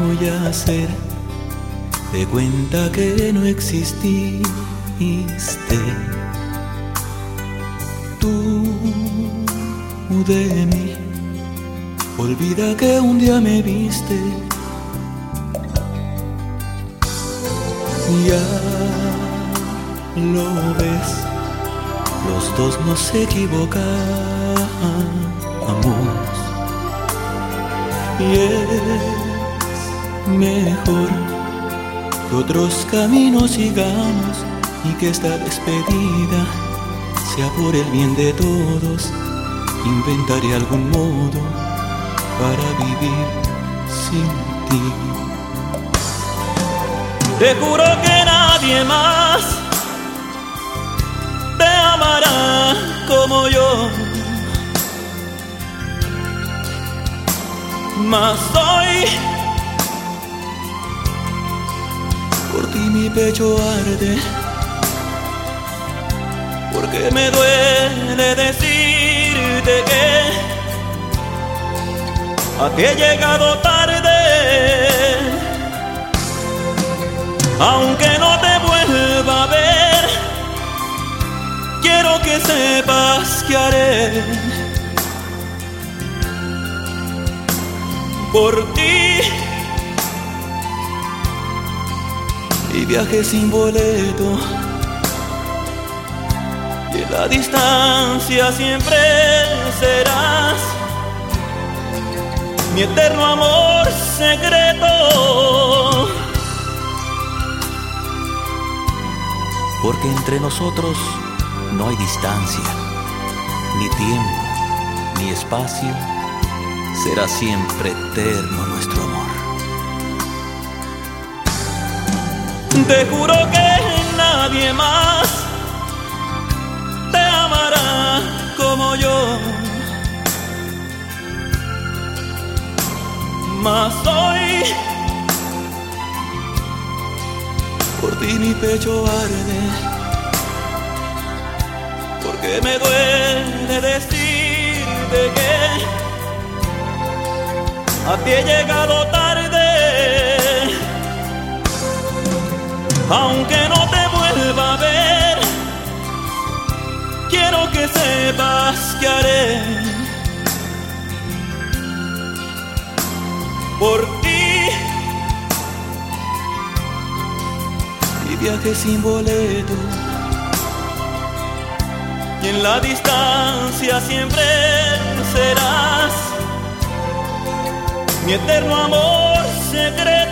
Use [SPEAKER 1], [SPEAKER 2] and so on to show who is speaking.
[SPEAKER 1] voy a hacer de cuenta que no exististe. Tú de mí, olvida que un día me viste. Ya lo ves, los dos nos equivocamos y es mejor que otros caminos sigamos y que esta despedida sea por el bien de todos. Inventaré algún modo para vivir sin ti. Te juro que nadie más te amará como yo. Mas hoy por ti mi pecho arde. Porque me duele decirte que a ti he llegado tarde. Aunque no te vuelva a ver, quiero que sepas que haré por ti. Y viaje sin boleto. Y en la distancia siempre serás mi eterno amor secreto.
[SPEAKER 2] Porque entre nosotros no hay distancia, ni tiempo, ni espacio. Será siempre eterno nuestro amor.
[SPEAKER 1] Te juro que nadie más te amará como yo. Mas hoy por ti mi pecho arde. Porque me duele decirte que a ti he llegado tarde. Aunque no te vuelva a ver, quiero que sepas que haré por ti. Y viaje sin boleto. Y en la distancia siempre serás mi eterno amor secreto.